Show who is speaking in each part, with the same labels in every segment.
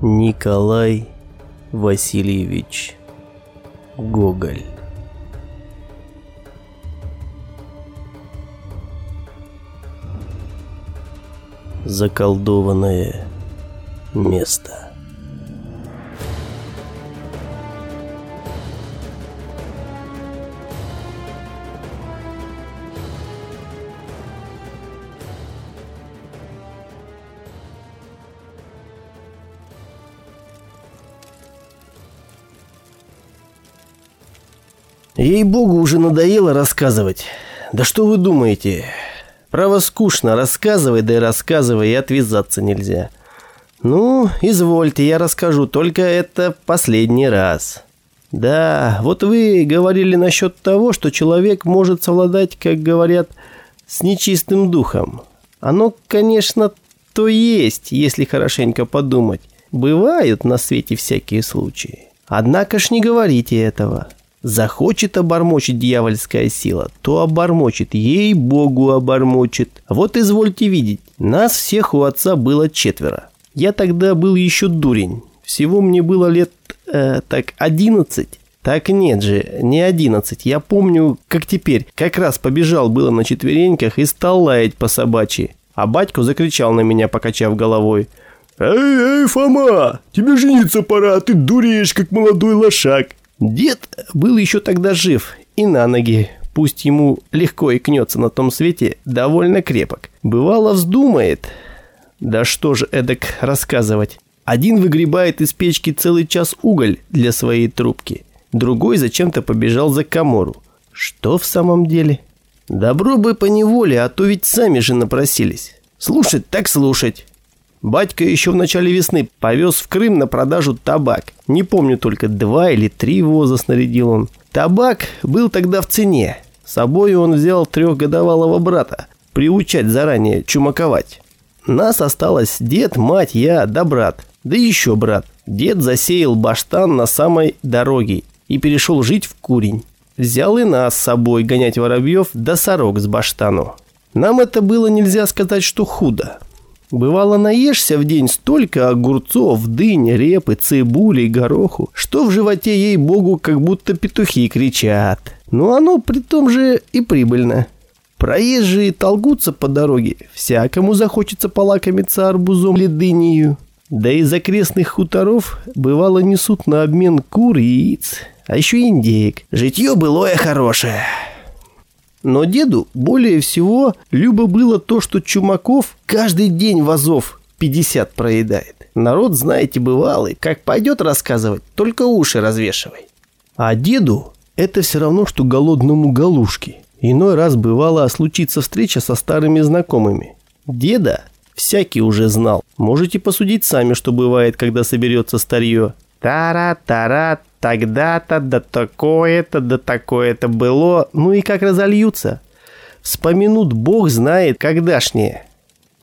Speaker 1: Николай Васильевич Гоголь. Заколдованное место Ей-богу, уже надоело рассказывать. Да что вы думаете? Право скучно, рассказывай, да и рассказывай, и отвязаться нельзя. Ну, извольте, я расскажу, только это последний раз. Да, вот вы говорили насчет того, что человек может совладать, как говорят, с нечистым духом. Оно, конечно, то есть, если хорошенько подумать. Бывают на свете всякие случаи. Однако ж не говорите этого. Захочет обормочить дьявольская сила, то обормочит, ей-богу обормочит. Вот извольте видеть, нас всех у отца было четверо. Я тогда был еще дурень. Всего мне было лет, э, так, одиннадцать. Так нет же, не одиннадцать. Я помню, как теперь, как раз побежал было на четвереньках и стал лаять по собачьи. А батько закричал на меня, покачав головой. «Эй, эй, Фома, тебе жениться пора, а ты дуреешь, как молодой лошак». Дед был еще тогда жив и на ноги, пусть ему легко и кнется на том свете, довольно крепок. Бывало вздумает. Да что же эдак рассказывать. Один выгребает из печки целый час уголь для своей трубки, другой зачем-то побежал за комору. Что в самом деле? Добро бы по неволе, а то ведь сами же напросились. Слушать так слушать. Батька еще в начале весны повез в Крым на продажу табак. Не помню только, два или три воза снарядил он. Табак был тогда в цене. С собой он взял трехгодовалого брата. Приучать заранее чумаковать. Нас осталось дед, мать, я да брат. Да еще брат. Дед засеял баштан на самой дороге и перешел жить в курень. Взял и нас с собой гонять воробьев да сорок с баштану. Нам это было нельзя сказать, что худо. Бывало, наешься в день столько огурцов, дынь, репы, цибули и гороху, что в животе, ей-богу, как будто петухи кричат. Но оно при том же и прибыльно. Проезжие толкутся по дороге, всякому захочется полакомиться арбузом или дынью. Да из окрестных хуторов бывало несут на обмен кур яиц, а еще индеек. Житье былое хорошее. Но деду более всего любо было то, что Чумаков каждый день вазов 50 проедает. Народ, знаете, бывалый, как пойдет рассказывать, только уши развешивай. А деду это все равно, что голодному галушке. Иной раз бывало случиться встреча со старыми знакомыми. Деда всякий уже знал. Можете посудить сами, что бывает, когда соберется старье. Тара-тара, тогда-то, да такое-то, да такое-то было, ну и как разольются. Вспомянут бог знает когда-шнее.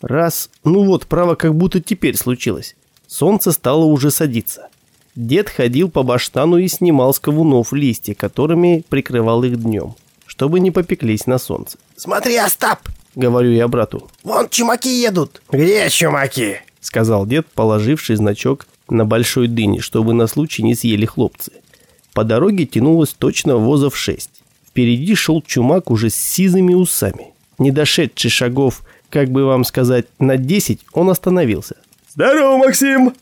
Speaker 1: Раз, ну вот, право как будто теперь случилось. Солнце стало уже садиться. Дед ходил по баштану и снимал с ковунов листья, которыми прикрывал их днем, чтобы не попеклись на солнце. «Смотри, Остап!» — говорю я брату. «Вон чумаки едут!»
Speaker 2: «Где чумаки?»
Speaker 1: — сказал дед, положивший значок на большой дыне, чтобы на случай не съели хлопцы. По дороге тянулось точно возов шесть. Впереди шел чумак уже с сизыми усами. Не дошедший шагов, как бы вам сказать, на десять, он остановился.
Speaker 2: «Здорово, Максим!»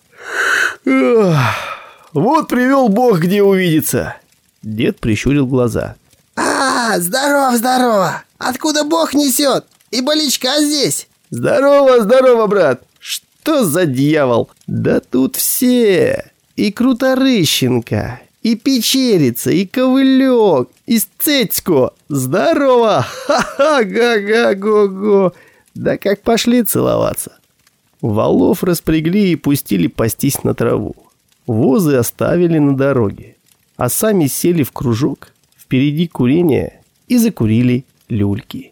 Speaker 1: «Вот привел Бог, где увидеться!» Дед прищурил глаза.
Speaker 3: «А, здорово, здорово! Откуда Бог несет? И боличка здесь!»
Speaker 1: «Здорово, здорово, брат! Что за дьявол? Да тут все. И Круторыщенко, и Печерица, и Ковылек, и Сцецько. Здорово! Ха-ха-га-га-го-го. Да как пошли целоваться. Валов распрягли и пустили пастись на траву. Возы оставили на дороге, а сами сели в кружок, впереди курения, и закурили люльки.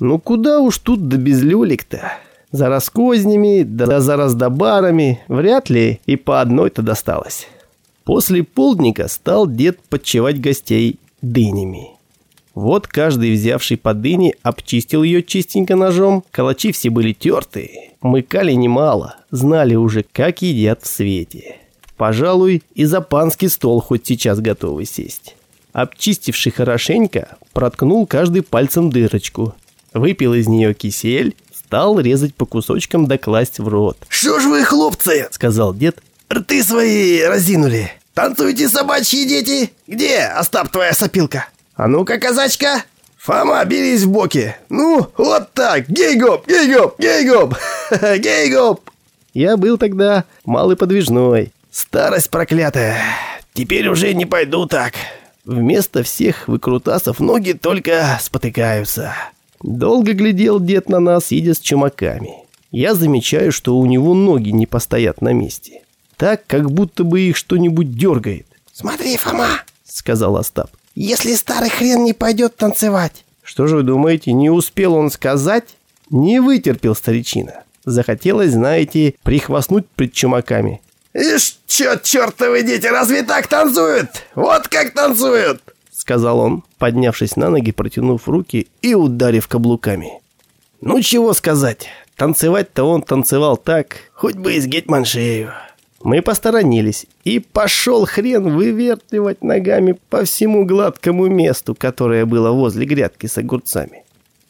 Speaker 1: Ну куда уж тут да без люлек-то? За раскознями, да за раздобарами вряд ли и по одной-то досталось. После полдника стал дед подчевать гостей дынями. Вот каждый, взявший по дыне, обчистил ее чистенько ножом. Калачи все были тертые, мыкали немало, знали уже, как едят в свете. Пожалуй, и за панский стол хоть сейчас готовы сесть. Обчистивший хорошенько, проткнул каждый пальцем дырочку. Выпил из нее кисель, стал резать по кусочкам да класть в рот.
Speaker 3: «Что ж вы, хлопцы?»
Speaker 1: — сказал дед.
Speaker 3: «Рты свои разинули. Танцуйте, собачьи дети. Где, Остап, твоя сопилка? А ну-ка, казачка!» «Фома, берись в боки! Ну, вот так! Гей-гоп! Гей-гоп!»
Speaker 1: Я был тогда малый подвижной.
Speaker 3: «Старость проклятая! Теперь уже не пойду так!»
Speaker 1: Вместо всех выкрутасов ноги только спотыкаются. Долго глядел дед на нас, сидя с чумаками. Я замечаю, что у него ноги не постоят на месте. Так, как будто бы их что-нибудь дергает.
Speaker 3: «Смотри, Фома!»
Speaker 1: — сказал Остап.
Speaker 3: «Если старый хрен не пойдет танцевать!»
Speaker 1: Что же вы думаете, не успел он сказать? Не вытерпел старичина. Захотелось, знаете, прихвастнуть пред чумаками.
Speaker 3: «Ишь, чё, чёртовы дети, разве так танцуют? Вот как танцуют!»
Speaker 1: Сказал он, поднявшись на ноги, протянув руки и ударив каблуками. Ну чего сказать, танцевать-то он танцевал так, хоть бы из гетманшею. Мы посторонились, и пошел хрен вывертывать ногами по всему гладкому месту, которое было возле грядки с огурцами.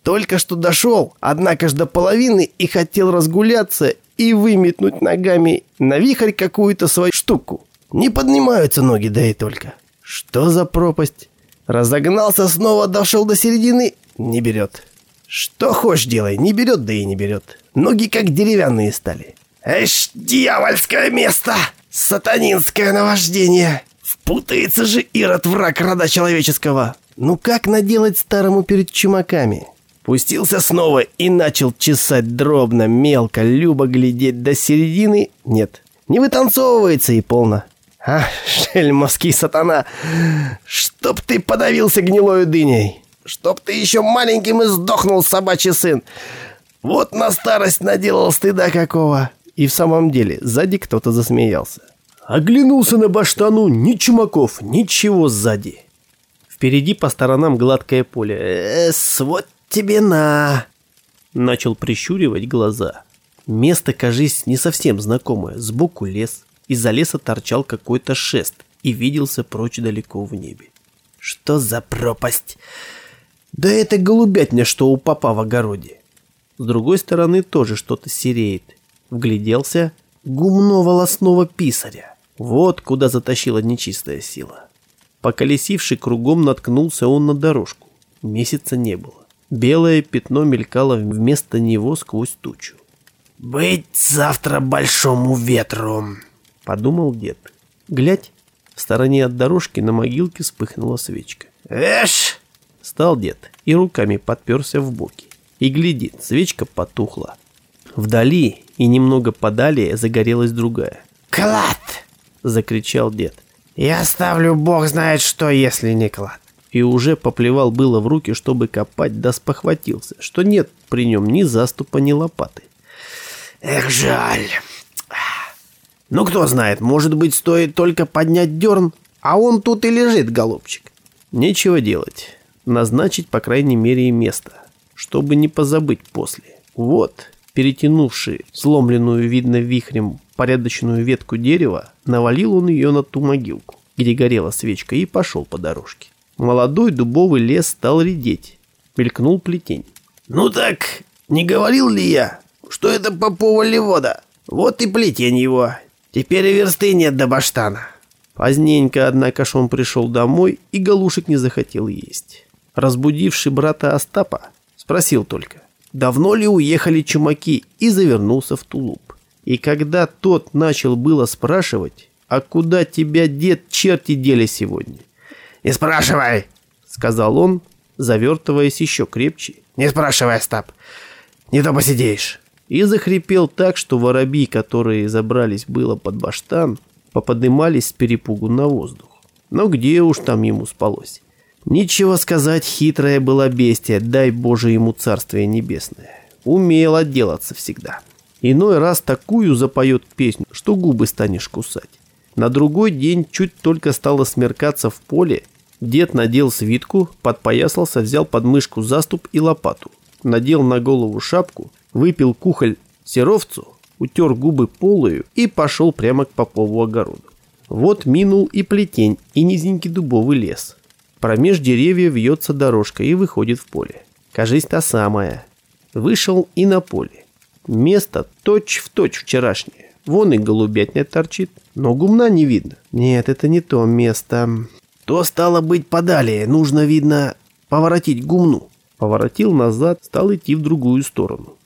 Speaker 1: Только что дошел, однако ж до половины и хотел разгуляться и выметнуть ногами на вихрь какую-то свою штуку. Не поднимаются ноги, да и только. Что за пропасть? Разогнался снова, дошел до середины, не берет. Что хочешь делай, не берет, да и не берет. Ноги как деревянные стали.
Speaker 3: Эш, дьявольское место! Сатанинское наваждение! Впутается же Ирод враг рода человеческого.
Speaker 1: Ну как наделать старому перед чумаками? Пустился снова и начал чесать дробно, мелко, любо глядеть до середины. Нет, не вытанцовывается и полно. А, шельмовский сатана, чтоб ты подавился гнилою дыней, чтоб ты еще маленьким и сдохнул, собачий сын. Вот на старость наделал стыда какого. И в самом деле, сзади кто-то засмеялся. Оглянулся на баштану, ни чумаков, ничего сзади. Впереди по сторонам гладкое поле. «Эс, вот тебе на!» Начал прищуривать глаза. Место, кажись, не совсем знакомое. Сбоку лес, из-за леса торчал какой-то шест и виделся прочь далеко в небе. Что за пропасть? Да это голубятня, что у папа в огороде. С другой стороны тоже что-то сереет. Вгляделся гумно-волосного писаря. Вот куда затащила нечистая сила. Поколесивший кругом наткнулся он на дорожку. Месяца не было. Белое пятно мелькало вместо него сквозь тучу.
Speaker 3: «Быть завтра большому ветру!»
Speaker 1: — подумал дед. Глядь, в стороне от дорожки на могилке вспыхнула свечка.
Speaker 3: «Эш!»
Speaker 1: — стал дед и руками подперся в боки. И глядит, свечка потухла. Вдали и немного подалее загорелась другая.
Speaker 3: «Клад!»
Speaker 1: — закричал дед.
Speaker 3: «Я ставлю бог знает что, если не клад!»
Speaker 1: И уже поплевал было в руки, чтобы копать, да спохватился, что нет при нем ни заступа, ни лопаты.
Speaker 3: «Эх, жаль!»
Speaker 1: Ну, кто знает, может быть, стоит только поднять дерн, а он тут и лежит, голубчик. Нечего делать. Назначить, по крайней мере, и место, чтобы не позабыть после. Вот, перетянувший сломленную, видно, вихрем порядочную ветку дерева, навалил он ее на ту могилку, где горела свечка, и пошел по дорожке. Молодой дубовый лес стал редеть. Мелькнул плетень.
Speaker 3: «Ну так, не говорил ли я, что это попова вода? Вот и плетень его. Теперь и версты нет до баштана.
Speaker 1: Поздненько, однако, ж он пришел домой и галушек не захотел есть. Разбудивший брата Остапа, спросил только, давно ли уехали чумаки, и завернулся в тулуп. И когда тот начал было спрашивать, а куда тебя, дед, черти дели сегодня?
Speaker 3: «Не спрашивай!» — сказал он, завертываясь еще крепче. «Не спрашивай, Остап, не то посидеешь»
Speaker 1: и захрипел так, что воробьи, которые забрались было под баштан, поподымались с перепугу на воздух. Но где уж там ему спалось? Ничего сказать, хитрая была бестия, дай Боже ему царствие небесное. Умел отделаться всегда. Иной раз такую запоет песню, что губы станешь кусать. На другой день чуть только стало смеркаться в поле, Дед надел свитку, подпоясался, взял под мышку заступ и лопату. Надел на голову шапку, выпил кухоль серовцу, утер губы полою и пошел прямо к попову огороду. Вот минул и плетень, и низенький дубовый лес. Промеж деревьев вьется дорожка и выходит в поле. Кажись, та самая. Вышел и на поле. Место точь-в-точь точь вчерашнее. Вон и голубятня торчит, но гумна не видно. Нет, это не то место. То стало быть подалее, нужно, видно, поворотить гумну. Поворотил назад, стал идти в другую сторону.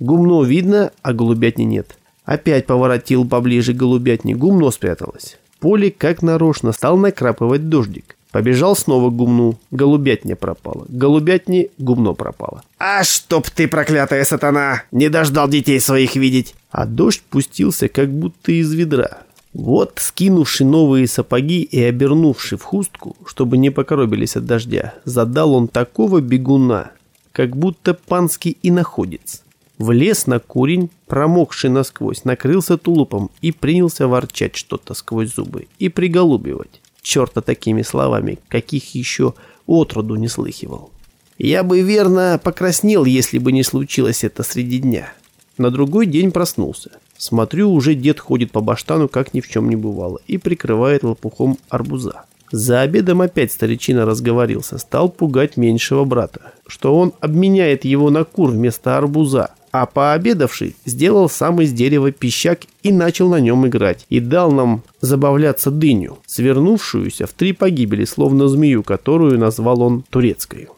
Speaker 1: Гумно видно, а голубятни нет. Опять поворотил поближе к голубятне, гумно спряталось. Поле, как нарочно, стал накрапывать дождик. Побежал снова к гумну. Голубятня пропала. Голубятни гумно пропало.
Speaker 3: «А чтоб ты, проклятая сатана, не дождал детей своих видеть!»
Speaker 1: А дождь пустился, как будто из ведра. Вот, скинувши новые сапоги и обернувши в хустку, чтобы не покоробились от дождя, задал он такого бегуна, как будто панский иноходец. Влез на курень, промокший насквозь, накрылся тулупом и принялся ворчать что-то сквозь зубы и приголубивать. Черта такими словами, каких еще отроду не слыхивал. Я бы верно покраснел, если бы не случилось это среди дня. На другой день проснулся. Смотрю, уже дед ходит по баштану, как ни в чем не бывало, и прикрывает лопухом арбуза. За обедом опять старичина разговорился, стал пугать меньшего брата, что он обменяет его на кур вместо арбуза, а пообедавший сделал сам из дерева пищак и начал на нем играть. И дал нам забавляться дыню, свернувшуюся в три погибели, словно змею, которую назвал он турецкой.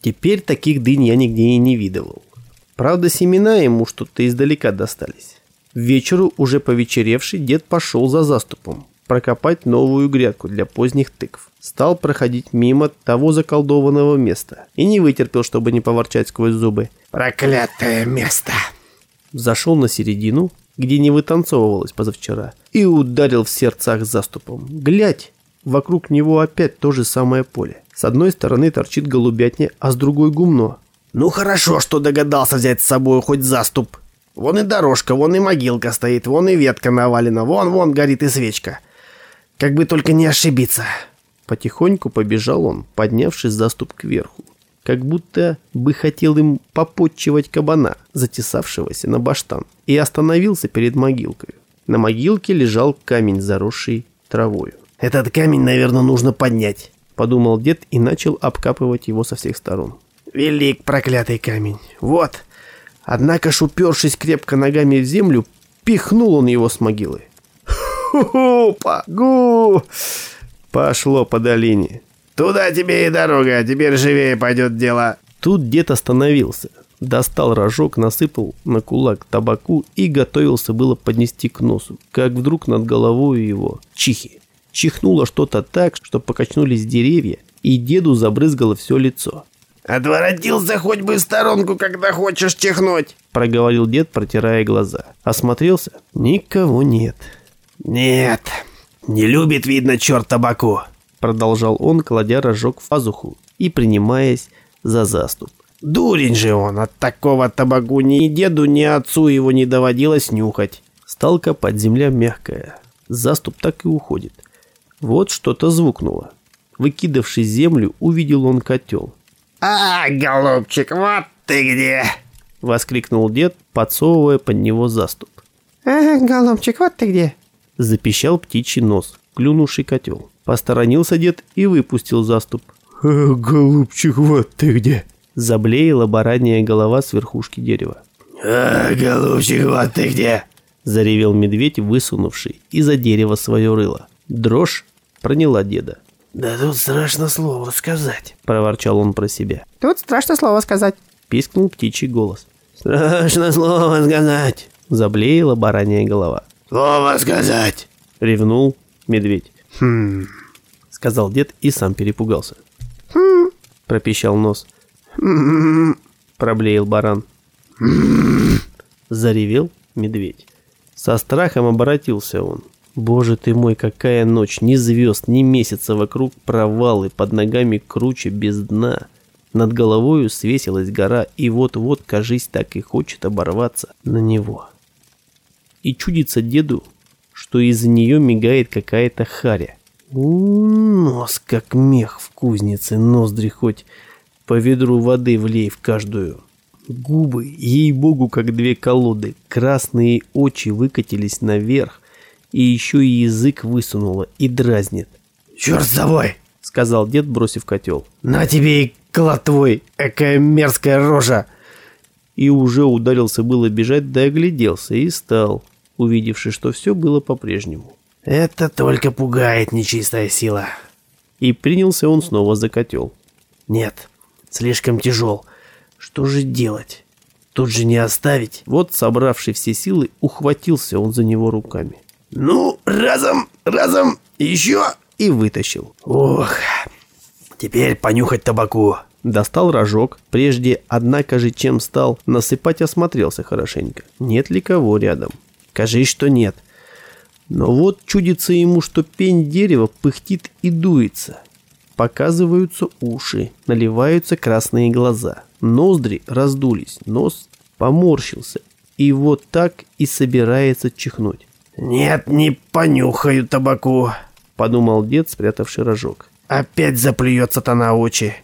Speaker 1: Теперь таких дынь я нигде и не видывал. Правда, семена ему что-то издалека достались. вечеру, уже повечеревший, дед пошел за заступом прокопать новую грядку для поздних тыкв. Стал проходить мимо того заколдованного места и не вытерпел, чтобы не поворчать сквозь зубы.
Speaker 3: «Проклятое место!»
Speaker 1: Зашел на середину, где не вытанцовывалось позавчера, и ударил в сердцах заступом. Глядь! Вокруг него опять то же самое поле. С одной стороны торчит голубятня, а с другой гумно.
Speaker 3: «Ну хорошо, что догадался взять с собой хоть заступ. Вон и дорожка, вон и могилка стоит, вон и ветка навалена, вон-вон горит и свечка. Как бы только не ошибиться.
Speaker 1: Потихоньку побежал он, поднявшись заступ кверху. Как будто бы хотел им попотчевать кабана, затесавшегося на баштан, и остановился перед могилкой. На могилке лежал камень, заросший травою.
Speaker 3: «Этот камень, наверное, нужно поднять», —
Speaker 1: подумал дед и начал обкапывать его со всех сторон.
Speaker 3: «Велик проклятый камень! Вот!» Однако ж, упершись крепко ногами в землю, пихнул он его с могилы.
Speaker 1: Ху-ху, гу Пошло по долине.
Speaker 3: Туда тебе и дорога, теперь живее пойдет дело.
Speaker 1: Тут дед остановился. Достал рожок, насыпал на кулак табаку и готовился было поднести к носу, как вдруг над головой его чихи. Чихнуло что-то так, что покачнулись деревья, и деду забрызгало все лицо.
Speaker 3: «Отворотился хоть бы в сторонку, когда хочешь чихнуть», —
Speaker 1: проговорил дед, протирая глаза. Осмотрелся. Никого нет.
Speaker 3: «Нет, не любит, видно, черт табаку», —
Speaker 1: продолжал он, кладя рожок в пазуху и принимаясь за заступ.
Speaker 3: «Дурень же он, от такого табаку ни деду, ни отцу его не доводилось нюхать».
Speaker 1: Стал копать, земля мягкая. Заступ так и уходит. Вот что-то звукнуло. Выкидавший землю, увидел он котел.
Speaker 3: «А, голубчик, вот ты где!»
Speaker 1: — воскликнул дед, подсовывая под него заступ.
Speaker 3: «А, голубчик, вот ты где!»
Speaker 1: Запищал птичий нос, клюнувший котел. Посторонился дед и выпустил заступ.
Speaker 2: «А, голубчик, вот ты где!»
Speaker 1: Заблеяла баранья голова с верхушки дерева.
Speaker 3: «А, голубчик, вот ты где!»
Speaker 1: Заревел медведь, высунувший из-за дерева свое рыло. Дрожь проняла деда.
Speaker 3: «Да тут страшно слово сказать», —
Speaker 1: проворчал он про себя.
Speaker 4: «Тут страшно слово сказать», —
Speaker 1: пискнул птичий голос.
Speaker 3: «Страшно слово сказать», —
Speaker 1: заблеяла баранья голова.
Speaker 3: Слово сказать!»
Speaker 1: — ревнул медведь.
Speaker 3: «Хм...»
Speaker 1: — сказал дед и сам перепугался.
Speaker 4: «Хм...»
Speaker 1: — пропищал нос.
Speaker 3: «Хм...»
Speaker 1: — проблеял баран.
Speaker 3: «Хм...»
Speaker 1: — заревел медведь. Со страхом обратился он. Боже ты мой, какая ночь! Ни звезд, ни месяца вокруг провалы, под ногами круче без дна. Над головою свесилась гора, и вот-вот, кажись, так и хочет оборваться на него и чудится деду, что из-за нее мигает какая-то харя. У, нос как мех в кузнице, ноздри хоть по ведру воды влей в каждую. Губы, ей-богу, как две колоды, красные очи выкатились наверх, и еще и язык высунуло и дразнит.
Speaker 3: «Черт с тобой!»
Speaker 1: — сказал дед, бросив котел.
Speaker 3: «На тебе и клад твой, экая мерзкая рожа!»
Speaker 1: И уже ударился было бежать, да огляделся и стал, увидевши, что все было по-прежнему.
Speaker 3: «Это только пугает нечистая сила».
Speaker 1: И принялся он снова за котел.
Speaker 3: «Нет, слишком тяжел. Что же делать? Тут же не оставить?»
Speaker 1: Вот, собравший все силы, ухватился он за него руками.
Speaker 3: «Ну, разом, разом, еще!»
Speaker 1: И вытащил.
Speaker 3: «Ох, теперь понюхать табаку».
Speaker 1: Достал рожок, прежде, однако же, чем стал насыпать, осмотрелся хорошенько. Нет ли кого рядом? Кажись, что нет. Но вот чудится ему, что пень дерева пыхтит и дуется. Показываются уши, наливаются красные глаза. Ноздри раздулись, нос поморщился. И вот так и собирается чихнуть.
Speaker 3: «Нет, не понюхаю табаку», —
Speaker 1: подумал дед, спрятавший рожок.
Speaker 3: «Опять заплюет сатана очи».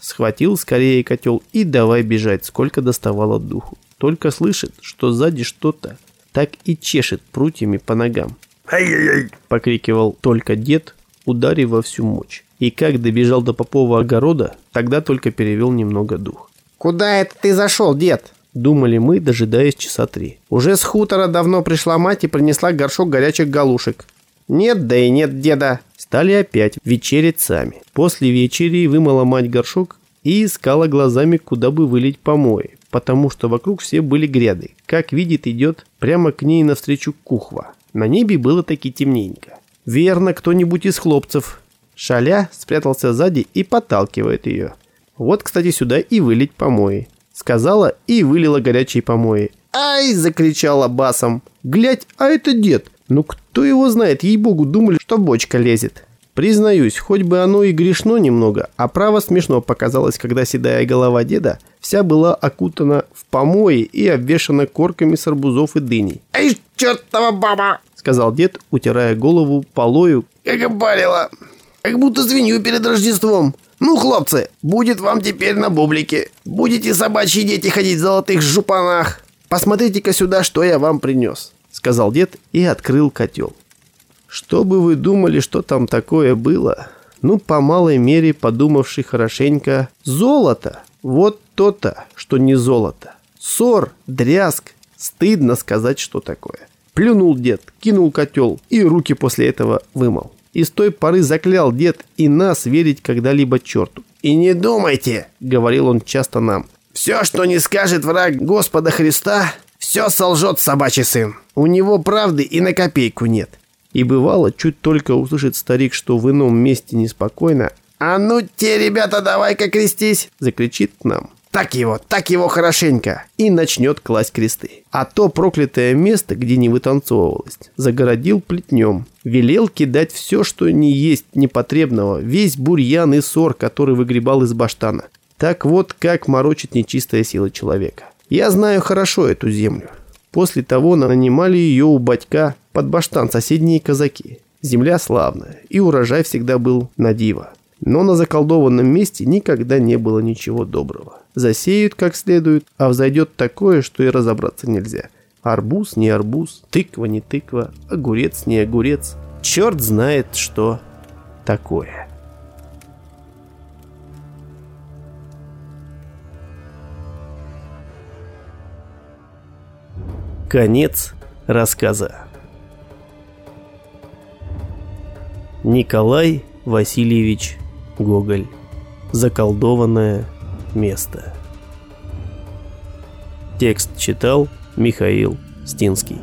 Speaker 1: Схватил скорее котел и давай бежать, сколько доставало духу. Только слышит, что сзади что-то так и чешет прутьями по ногам.
Speaker 3: «Ай-яй-яй!»
Speaker 1: — покрикивал только дед, ударив во всю мощь. И как добежал до Попова огорода, тогда только перевел немного дух.
Speaker 4: «Куда это ты зашел, дед?»
Speaker 1: Думали мы, дожидаясь часа три.
Speaker 4: «Уже с хутора давно пришла мать и принесла горшок горячих галушек». «Нет, да и нет деда».
Speaker 1: Стали опять вечерять сами. После вечери вымыла мать горшок и искала глазами, куда бы вылить помои, потому что вокруг все были гряды. Как видит, идет прямо к ней навстречу кухва. На небе было таки темненько. Верно, кто-нибудь из хлопцев. Шаля спрятался сзади и подталкивает ее. Вот, кстати, сюда и вылить помои. Сказала и вылила горячие помои. «Ай!» – закричала басом. «Глядь, а это дед! Ну кто его знает, ей-богу, думали, что бочка лезет». Признаюсь, хоть бы оно и грешно немного, а право смешно показалось, когда седая голова деда вся была окутана в помои и обвешана корками с арбузов и дыней.
Speaker 3: «Эй, чертова баба!»
Speaker 1: — сказал дед, утирая голову полою.
Speaker 3: «Как опалило! Как будто звеню перед Рождеством! Ну, хлопцы, будет вам теперь на бублике! Будете собачьи дети ходить в золотых жупанах!»
Speaker 1: «Посмотрите-ка сюда, что я вам принес!» — сказал дед и открыл котел. Что бы вы думали, что там такое было? Ну, по малой мере, подумавший хорошенько, золото. Вот то-то, что не золото. Ссор, дрязг. Стыдно сказать, что такое. Плюнул дед, кинул котел и руки после этого вымыл. И с той поры заклял дед и нас верить когда-либо черту.
Speaker 3: «И не думайте», —
Speaker 1: говорил он часто нам,
Speaker 3: «все, что не скажет враг Господа Христа, все солжет собачий сын. У него правды и на копейку нет.
Speaker 1: И бывало, чуть только услышит старик, что в ином месте неспокойно,
Speaker 3: «А ну те, ребята, давай-ка крестись!»
Speaker 1: закричит нам.
Speaker 3: «Так его, так его хорошенько!»
Speaker 1: И начнет класть кресты. А то проклятое место, где не вытанцовывалось, загородил плетнем. Велел кидать все, что не есть непотребного, весь бурьян и сор, который выгребал из баштана. Так вот, как морочит нечистая сила человека. Я знаю хорошо эту землю. После того нанимали ее у батька под баштан соседние казаки. Земля славная, и урожай всегда был на диво. Но на заколдованном месте никогда не было ничего доброго. Засеют как следует, а взойдет такое, что и разобраться нельзя. Арбуз не арбуз, тыква не тыква, огурец не огурец. Черт знает, что такое. Конец рассказа. Николай Васильевич Гоголь. Заколдованное место. Текст читал Михаил Стинский.